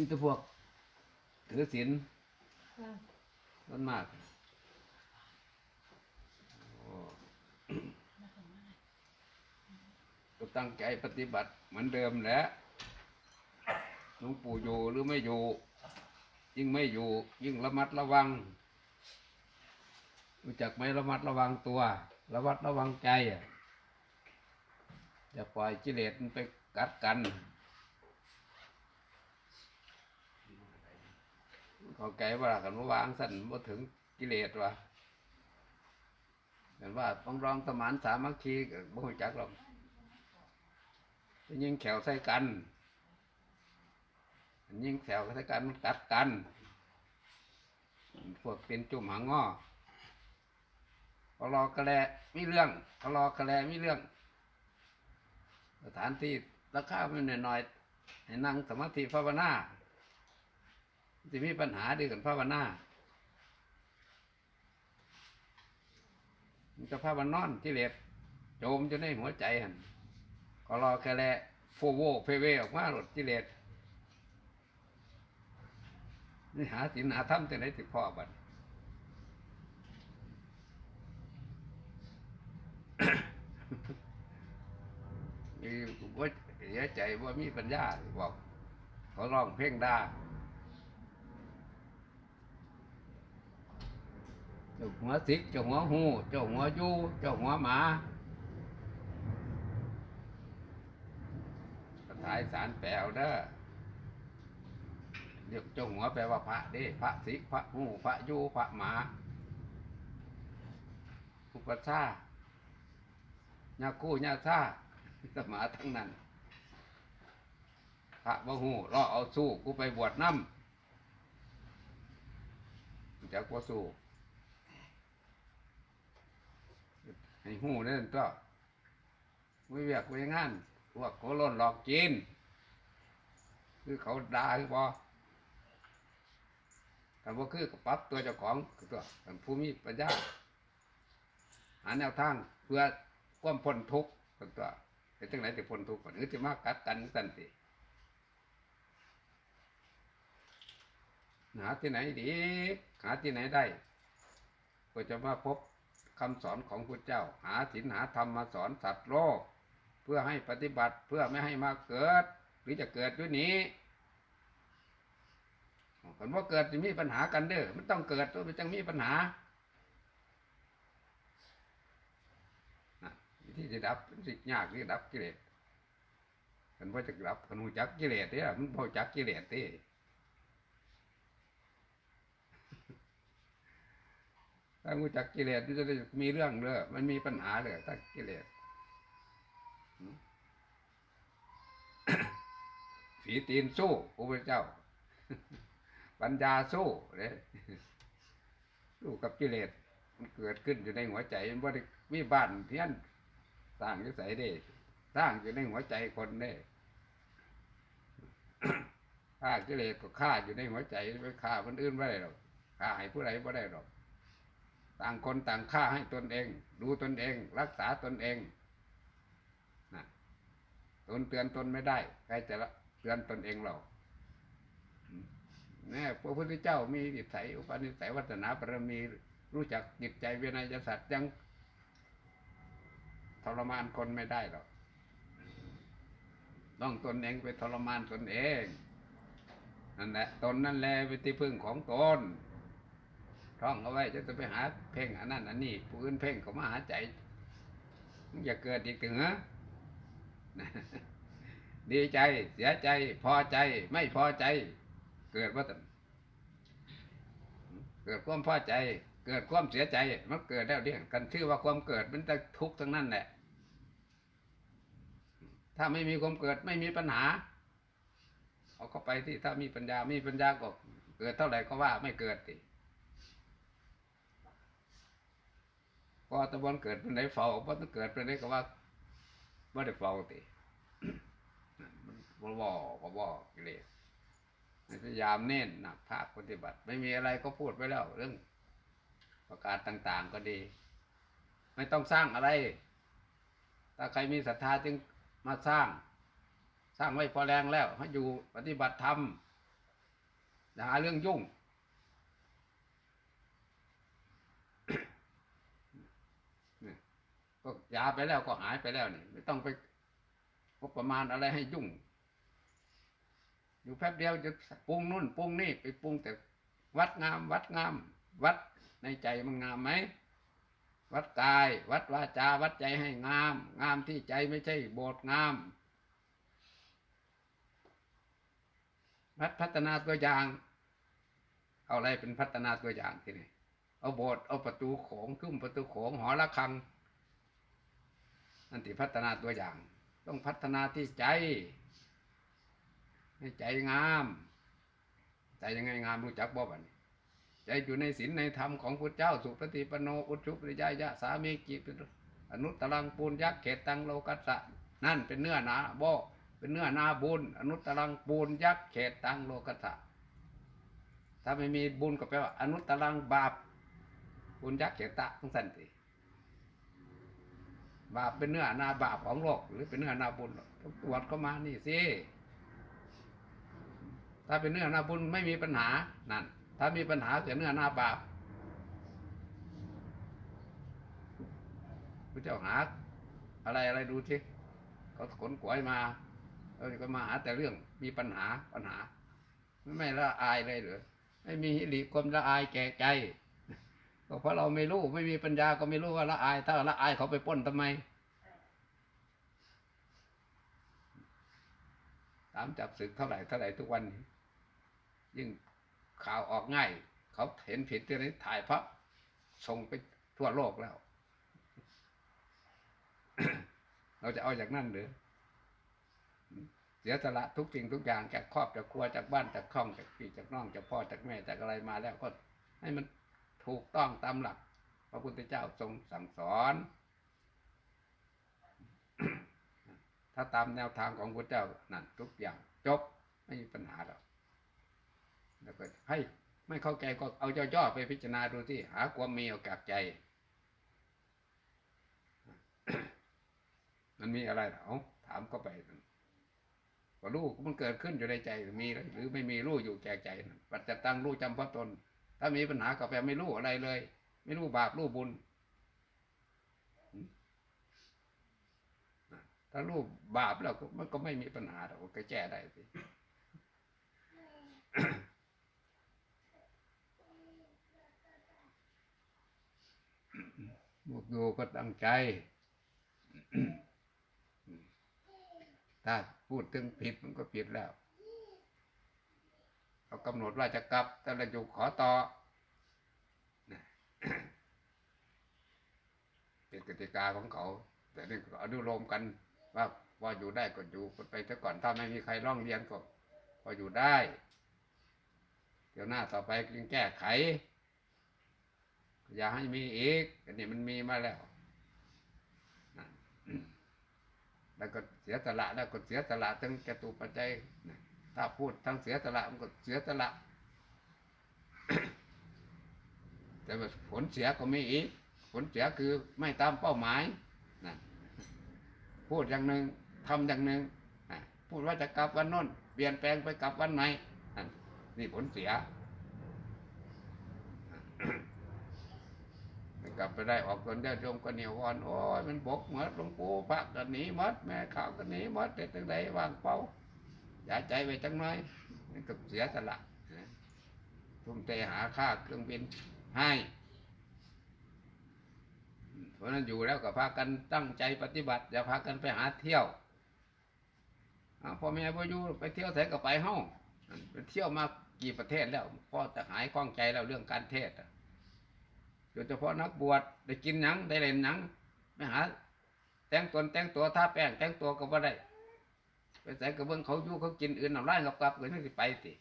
นี่ตัวพวก ถือศีลค่ะส่วนมากโอ้ก็ตั้งใจปฏิบัติเหมือนเดิมแหละหลวงปู่อยู่หรือไม่อยู่ ยิ่งไม่อยู่ ยิ่งระมัดระวัง รู้จักไหมระมัดระวังตัว ระมัดระวังใจอะอย่าปล่อยกิเลสมันไปกัดกัน เขาไกลว่ากันว่าวางสั่นบ่ถึงกิเลสวะเห็นว่าต้องรองสมานสามัคคีบ่รู้จักหรอกยิงแขวใส่กันยิงแขวใส่กันมันกัดกันพวกเป็นจุ่มหางงอเขารอกระแลมีเรื่องเขารอกระแลมีเรื่อง สถานที่ราคาไมันหน่อยๆให้นั่งสมาธิภาวนา จะมีปัญหาดีกันภาวนามันจะภาวนอนที่เลสโจมจะในหัวใจหันก็รอแค่แลโฟโวเพเวออกมาหลดกิเลสนี่หาสินหาธรรมแต่ไหนติดพ่อบัดมีว่าเสียใจว่ามีปัญญาบอกเขาร้องเพลงได้ จ้าหัวสิกเจ้าหัวหูเจ้าหัวยูเจ้าหัวหมาก็ถ่ายสารแปลเด้อเดี๋ยวเจ้าหัวแปลว่าพระเด้พระสิกพระหูพระยูพระหมาอุปชาญาคู่ญาซาสมาทั้งนั้น พระบ่หูรอเอาสู้กูไปบวชน้ำจากว่าสู้ ให้หูนั่นก็ไม่เวียกไม่งานพวกเขาล่นหลอกจีนคือเขาด่าคือบ่แต่ว่าคือก็ปรับตัวเจ้าของคือตัวผู้มีปัญญาหาแนวทางเพื่อความพ้นทุกข์ตัวเป็นจังไหนจะพ้นทุกข์หรือจะมากัดกันสันติหาที่ไหนดี หาที่ไหนได้ ก็จะมาพบ คำสอนของพระเจ้า หาศีลหาธรรมมาสอนสัตว์โลก เพื่อให้ปฏิบัติเพื่อไม่ให้มาเกิด หรือจะเกิดด้วยนี้คนว่าเกิดจะมีปัญหากันเด้อมันต้องเกิดตัวมันจึงมีปัญหานะวิธีจะดับสิยากที่ดับกิเลสคนว่าจะดับคนหูจักกิเลสเนี่ยมันพอจักกิเลสที่ ถ้ารู้จักกิเลสมันจะได้มีเรื่องเลยมันมีปัญหาเลยถ้ากิเลสฝีตีนสู้พระพุทธเจ้า ปัญญาสู้เลยสู้กับกิเลสมันเกิดขึ้นอยู่ในหัวใจมันว่ามีบ้านเพี้ยนสร้างนิสัยได้สร้างอยู่ในหัวใจคนได้ฆ่ากิเลสก็ฆ่าอยู่ในหัวใจไปฆ่าคนอื่นไม่ได้หรอกฆ่าให้ผู้ใดไม่ได้หรอก ต่างคนต่างฆ่าให้ตนเอง ดูตนเอง รักษาตนเองนะตนเตือนตนไม่ได้ใครจะเตือนตนเองเราอืมแน่พระพุทธเจ้ามีนิสัยอุปนิสัยวัฒนาบารมีรู้จักจิตใจเวนยสัตว์ยังทรมานคนไม่ได้หรอกต้องตนเองไปทรมานตนเองนั่นแหละตนนั่นแหละเป็นที่พึ่งของตน ท่องเอาไว้จะจะไปหาเพ่งอันนั้นอันนี้ผู้อื่นเพ่งเขามาหาใจอย่าเกิดอีกถึงฮะดีใจเสียใจพอใจไม่พอใจ เกิดว่าแต่เกิดความพอใจ เกิดความเสียใจมันเกิดแล้วเดี่ยกันชื่อว่าความเกิดมันจะทุกข์ทั้งนั้นแหละ ถ้าไม่มีความเกิดไม่มีปัญหา เอาเข้าไปที่ถ้ามีปัญญามีปัญญาก็เกิดเท่าไหร่ก็ว่าไม่เกิดติ พอตะวันเกิดเป็นไหนเฝ้าพอตะเกิดเป็นไหนก็ว่าไม่ได้เฝ้าติบ่บ่บ่บ่กิเลสพยายามเน้นหนักภาคปฏิบัติ ไม่มีอะไรก็พูดไปแล้ว เรื่อง ประกาศต่างๆก็ดี ไม่ต้องสร้างอะไร ถ้าใครมีศรัทธาจึงมาสร้าง สร้างไว้พอแรงแล้วให้อยู่ปฏิบัติธรรมอย่าหาเรื่องยุ่ง เนี่ย ก็ยาไปแล้วก็หายไปแล้วนี่ไม่ต้องไปงบประมาณอะไรให้ยุ่ง อยู่แป๊บเดียวจะปรุงนู่นปรุงนี่ไปปรุงแต่วัดงาม วัดงาม วัดในใจมันงามไหมวัดกาย วัดวาจา วัดใจให้งาม งามที่ใจไม่ใช่โบสงาม วัดพัฒนาตัวอย่าง เอาอะไรเป็นพัฒนาตัวอย่างทีนี่เอาโบสถ์เอาประตูโขงขึ้นประตูโขงหอระฆัง นั่นที่พัฒนาตัวอย่าง ต้องพัฒนาที่ใจ ให้ใจงาม ใจยังไงงามรู้จักบ่บันใจอยู่ในศีลในธรรมของพระเจ้าสุปฏิปโนอุชุปริยายะสามีกิปอนุตตรังปูนยักษ์เขตตังโลกัสสะนั่นเป็นเนื้อนาบ่เป็นเนื้อนาบุญ อนุตตรังปูนยักษ์เขตตังโลกัสสะถ้าไม่มีบุญก็แปลว่า อนุตตรังบาปบุญยักษ์เขตตะต้องสันติ บาปเป็นเนื้อนาบาปของโลกหรือเป็นเนื้อนาบุญต้องตรวจเข้ามานี่สิถ้าเป็นเนื้อนาบุญไม่มีปัญหานั่นถ้ามีปัญหาเกิดเนื้อนาบาปพระเจ้าหา อะไรอะไรดูสิเขาขนกวยมาเราก็มาหาแต่เรื่องมีปัญหาปัญหา ไม่ละอายเลยหรือไม่มีหิริความละอายแก่ใจ ก็เพราะเราไม่รู้ไม่มีปัญญาก็ไม่รู้ว่าละอาย ถ้าละอายเขาไปป้นทำไม ตามจับศึกเท่าไหร่เท่าไหร่ทุกวันยิ่งข่าวออกง่าย เขาเห็นผิดที่ไหนถ่ายพับส่งไปทั่วโลกแล้ว เราจะเอาจากนั่นหรือเสียสละทุกสิ่งทุกอย่างจากครอบจากครัวจากบ้านจากช่องจากพี่จากน้องจากพ่อจากแม่จากอะไรมาแล้วก็ให้มัน ถูกต้องตามหลัก พระพุทธเจ้าทรงสั่งสอน ถ้าตามแนวทางของพระเจ้านั่นทุกอย่างจบไม่มีปัญหาหรอกแล้วก็ให้ไม่เข้าใจก็เอาย่อๆไปพิจารณาดูที่หาความมีออกจากใจ มันมีอะไรเหรอถามก็ไปก็รู้มันเกิดขึ้นอยู่ในใจมีหรือไม่มีรู้อยู่แก่ใจปัจจตังรู้จำพระตน ถ้ามีปัญหาก็แปลไม่รู้อะไรเลย ไม่รู้บาปรู้บุญ ถ้ารู้บาปแล้วมันก็ไม่มีปัญหาหรอกก็แก้ได้สิบุกดูก็ตั้งใจ ถ้าพูดถึงผิดมันก็ผิดแล้ว เขากำหนดว่าจะกลับแต่ละอยู่ขอต่อเป็นกติกาของเขา แต่นี่อนุโลมกันว่าว่าอยู่ได้ก็อยู่ไปซะก่อนถ้าไม่มีใครร้องเรียนก็ก็อยู่ได้ เดี๋ยวหน้าต่อไปจึงแก้ไข อย่าให้มีอีกอันนี้มันมีมาแล้วแล้วก็เสียสละแล้วก็เสียสละทั้งจตุปัจจัย ถ้าพูดทั้งเสียสละมันก็เสียสละ แต่ผลเสียก็มีอีก ผลเสียคือไม่ตามเป้าหมายนะพูดอย่างหนึ่งทำอย่างหนึ่งพูดว่าจะกลับวันน้นเปลี่ยนแปลงไปกลับวันไหนนี่ผลเสียกลับไปได้ออกคนได้ชมก็เหนียววอนโอ้ยมันบกหมดหลวงปู่พระกันหนีหมดแม่ข่าวกันหนีหมดแต่ตั้งใดวางเป้า ย่าใจไปจังน้อยก็เสียสละทุ่มเทหาค่าเครื่องบินให้เพราะนั้นอยู่แล้วก็พากันตั้งใจปฏิบัติ อย่าพากันไปหาเที่ยวพ่อแม่พ่ออยู่ไปเที่ยวแสก็ไปห้องไปเที่ยวมากี่ประเทศแล้วพ่อจะหายคล่องใจแล้วเรื่องการเทศโดยเฉพาะนักบวชได้กินหนังได้เล่นหนังไม่หา แต่งตนแต่งตัวท่าแป้งแต่งตัวก็บ่ได้ ไปใส่กระเบื้องเขาอยู่เขากินอื่นเอาไล่กับกลับเลยนั่นสิไปสิ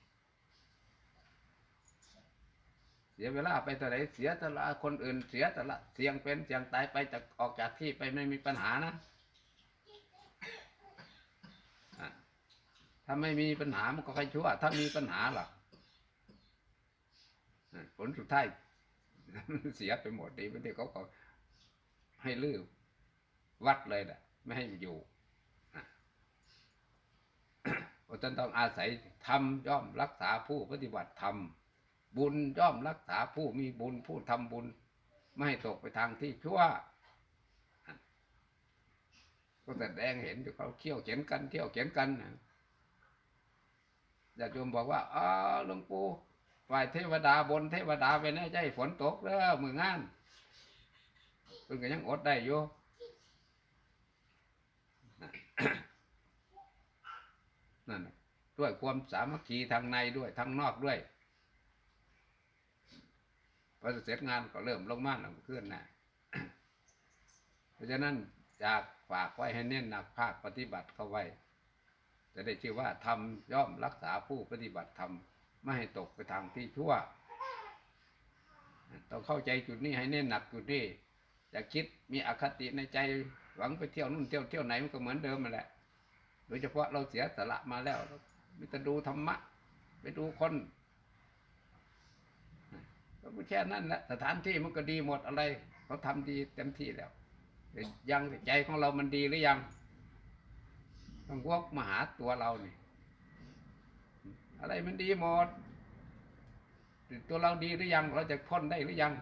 เสียเวลาไปแต่ไหนเสียแต่ละคนอื่นเสียแต่ละเสียงเป็นเสียงตายไปจากออกจากที่ไปไม่มีปัญหานะถ้าไม่มีปัญหามันก็ใครชั่ว ถ้ามีปัญหาหรอผลสุดท้ายเสียไปหมดดีไม่ได้เขาก็ให้ลื้อวัดเลยแหละไม่ให้อยู่ เพราะฉะนั้นต้องอาศัยธรรมย่อมรักษาผู้ปฏิบัติธรรมบุญย่อมรักษาผู้มีบุญผู้ทำบุญ ไม่ให้ตกไปทางที่ชั่วก็แสดงเห็นอยู่เขาเขี่ยวเขียนกันเขี่ยวเขียนกันนะญาติโยมบอกว่าอ๋อหลวงปู่ฝ่ายเทวดาบนเทวดาไปแน่ใจฝนตกแล้วมืองานเพิ่นก็ยังอดได้อยู่ นั่นด้วยความสามัคคีทางในด้วยทางนอกด้วยพอเสร็จงานก็เริ่มลงมาหลังขึ้นนะเพราะฉะนั้นจากฝากไว้ให้เน้นหนักภาคปฏิบัติเข้าไว้ จะได้ชื่อว่าทำย่อมรักษาผู้ปฏิบัติธรรมไม่ให้ตกไปทางที่ชั่ว ต้องเข้าใจจุดนี้ให้เน้นหนักจุดนี้อย่าคิดมีอคติในใจหวังไปเที่ยวนู่นเที่ยวเที่ยวไหนมันก็เหมือนเดิมมาแหละ โดยเฉพาะเราเสียสละมาแล้วมิจะดูธรรมะ ไปดูคนก็แค่นั้นแหละสถานที่มันก็ดีหมดอะไรเขาทำดีเต็มที่แล้วแต่ยังใจของเรามันดีหรือยัง ต้องวกมาหาตัวเรานี่อะไรมันดีหมด ตัวเราดีหรือยัง เราจะพ้นได้หรือยัง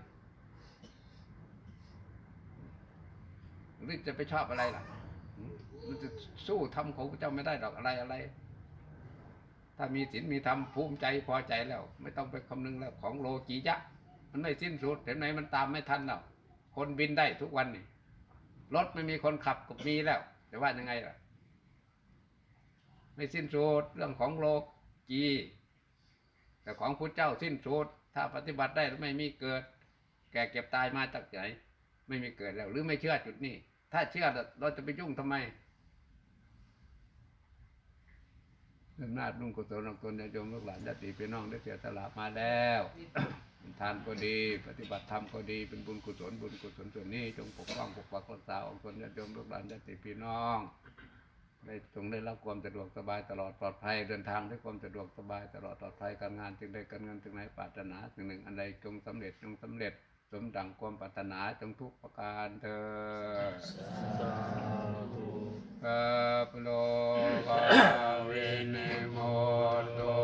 หรือจะไปชอบอะไรล่ะ มันจะสู้ทำของพระเจ้าไม่ได้ดอกอะไรอะไร ถ้ามีศีลมีธรรมภูมิใจพอใจแล้ว ไม่ต้องไปคำนึงแล้วของโลกียะ มันไม่สิ้นสุดเห็นไหมมันตามไม่ทันแล้วคนบินได้ทุกวันนี่รถไม่มีคนขับก็มีแล้วแต่ว่ายังไงล่ะ ไม่สิ้นสุดเรื่องของโลกี แต่ของพระเจ้าสิ้นสุดถ้าปฏิบัติได้แล้วไม่มีเกิด แก่เก็บตายมาจากไหนไม่มีเกิดแล้ว หรือไม่เชื่อจุดนี้ ถ้าเชื่อเราจะไปยุ่งทำไมอำนาจนุ่งกุศลของตนญาติโยมลูกหลานญาติพี่น้องได้เสียสละมาแล้วทานก็ดี ปฏิบัติธรรมก็ดีเป็นบุญกุศลบุญกุศลส่วนนี้ จงปกป้องปกปักรักษาองค์ตนญาติโยมลูกหลานญาติพี่น้องได้จงได้รับความสะดวกสบายตลอดปลอดภัยเดินทางด้วยความสะดวกสบายตลอดปลอดภัยการงานจึงได้การเงินจึงไหนปรารถนาสิ่งหนึ่งอันใดจงสำเร็จจงสำเร็จ สมดังความปรารถนาจงทุกประการเธอญข้าพโลกาวินิโมตุ